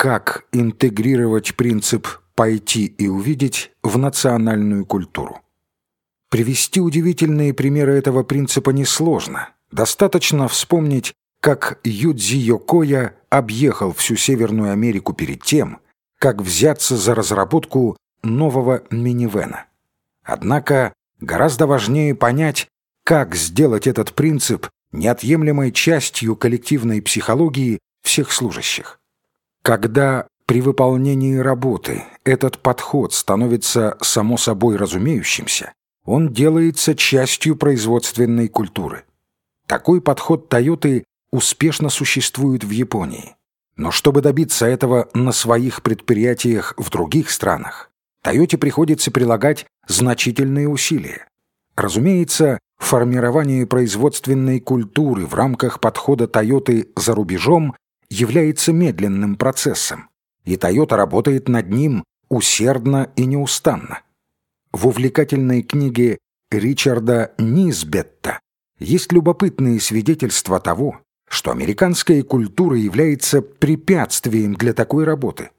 как интегрировать принцип «пойти и увидеть» в национальную культуру. Привести удивительные примеры этого принципа несложно. Достаточно вспомнить, как Юдзи Йокоя объехал всю Северную Америку перед тем, как взяться за разработку нового минивэна. Однако гораздо важнее понять, как сделать этот принцип неотъемлемой частью коллективной психологии всех служащих. Когда при выполнении работы этот подход становится само собой разумеющимся, он делается частью производственной культуры. Такой подход Тойоты успешно существует в Японии. Но чтобы добиться этого на своих предприятиях в других странах, Тойоте приходится прилагать значительные усилия. Разумеется, формирование производственной культуры в рамках подхода Тойоты за рубежом является медленным процессом, и Toyota работает над ним усердно и неустанно. В увлекательной книге Ричарда Низбетта есть любопытные свидетельства того, что американская культура является препятствием для такой работы.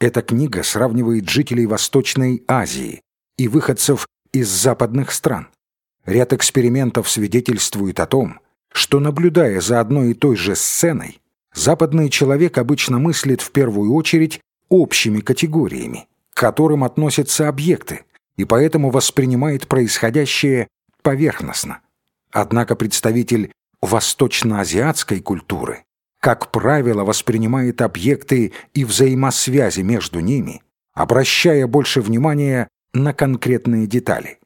Эта книга сравнивает жителей Восточной Азии и выходцев из западных стран. Ряд экспериментов свидетельствует о том, что, наблюдая за одной и той же сценой, Западный человек обычно мыслит в первую очередь общими категориями, к которым относятся объекты, и поэтому воспринимает происходящее поверхностно. Однако представитель восточноазиатской культуры, как правило, воспринимает объекты и взаимосвязи между ними, обращая больше внимания на конкретные детали.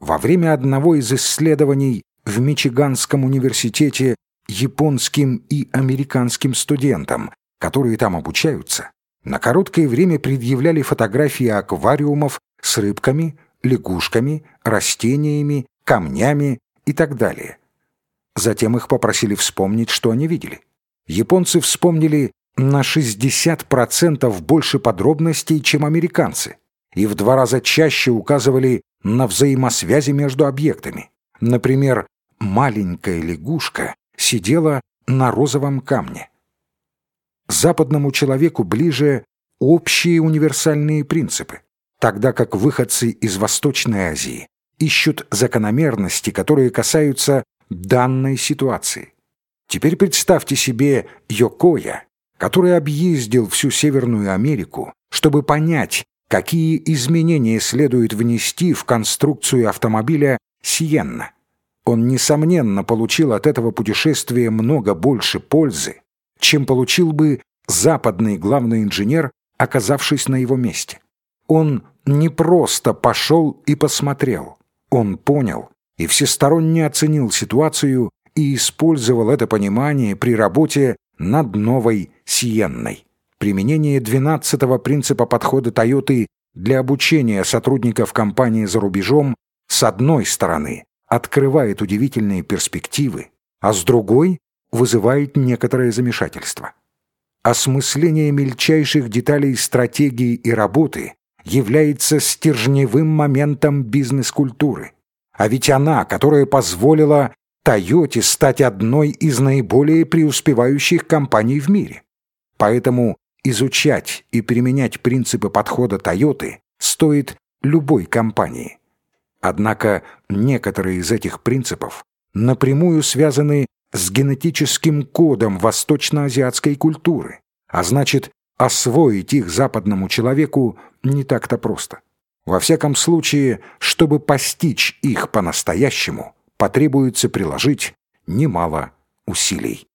Во время одного из исследований в Мичиганском университете японским и американским студентам, которые там обучаются, на короткое время предъявляли фотографии аквариумов с рыбками, лягушками, растениями, камнями и так далее. Затем их попросили вспомнить, что они видели. Японцы вспомнили на 60% больше подробностей, чем американцы, и в два раза чаще указывали на взаимосвязи между объектами. Например, маленькая лягушка сидела на розовом камне. Западному человеку ближе общие универсальные принципы, тогда как выходцы из Восточной Азии ищут закономерности, которые касаются данной ситуации. Теперь представьте себе Йокоя, который объездил всю Северную Америку, чтобы понять, какие изменения следует внести в конструкцию автомобиля «Сиенна». Он, несомненно, получил от этого путешествия много больше пользы, чем получил бы западный главный инженер, оказавшись на его месте. Он не просто пошел и посмотрел, он понял и всесторонне оценил ситуацию и использовал это понимание при работе над новой Сиенной. Применение 12-го принципа подхода Тойоты для обучения сотрудников компании за рубежом с одной стороны открывает удивительные перспективы, а с другой вызывает некоторое замешательство. Осмысление мельчайших деталей стратегии и работы является стержневым моментом бизнес-культуры. А ведь она, которая позволила Тойоте стать одной из наиболее преуспевающих компаний в мире. Поэтому изучать и применять принципы подхода Тойоты стоит любой компании. Однако некоторые из этих принципов напрямую связаны с генетическим кодом восточноазиатской культуры, а значит, освоить их западному человеку не так-то просто. Во всяком случае, чтобы постичь их по-настоящему, потребуется приложить немало усилий.